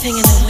singing away.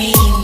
free.